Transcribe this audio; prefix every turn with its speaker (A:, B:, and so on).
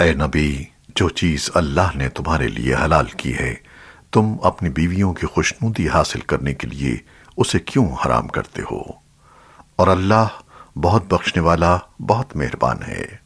A: اے نبی، جو چیز اللہ نے تمہارے لیے حلال کی ہے، تم اپنی بیویوں کی خوشنودی حاصل کرنے کے لیے اسے کیوں حرام کرتے ہو؟ اور اللہ بہت بخشنے والا، بہت مہربان ہے۔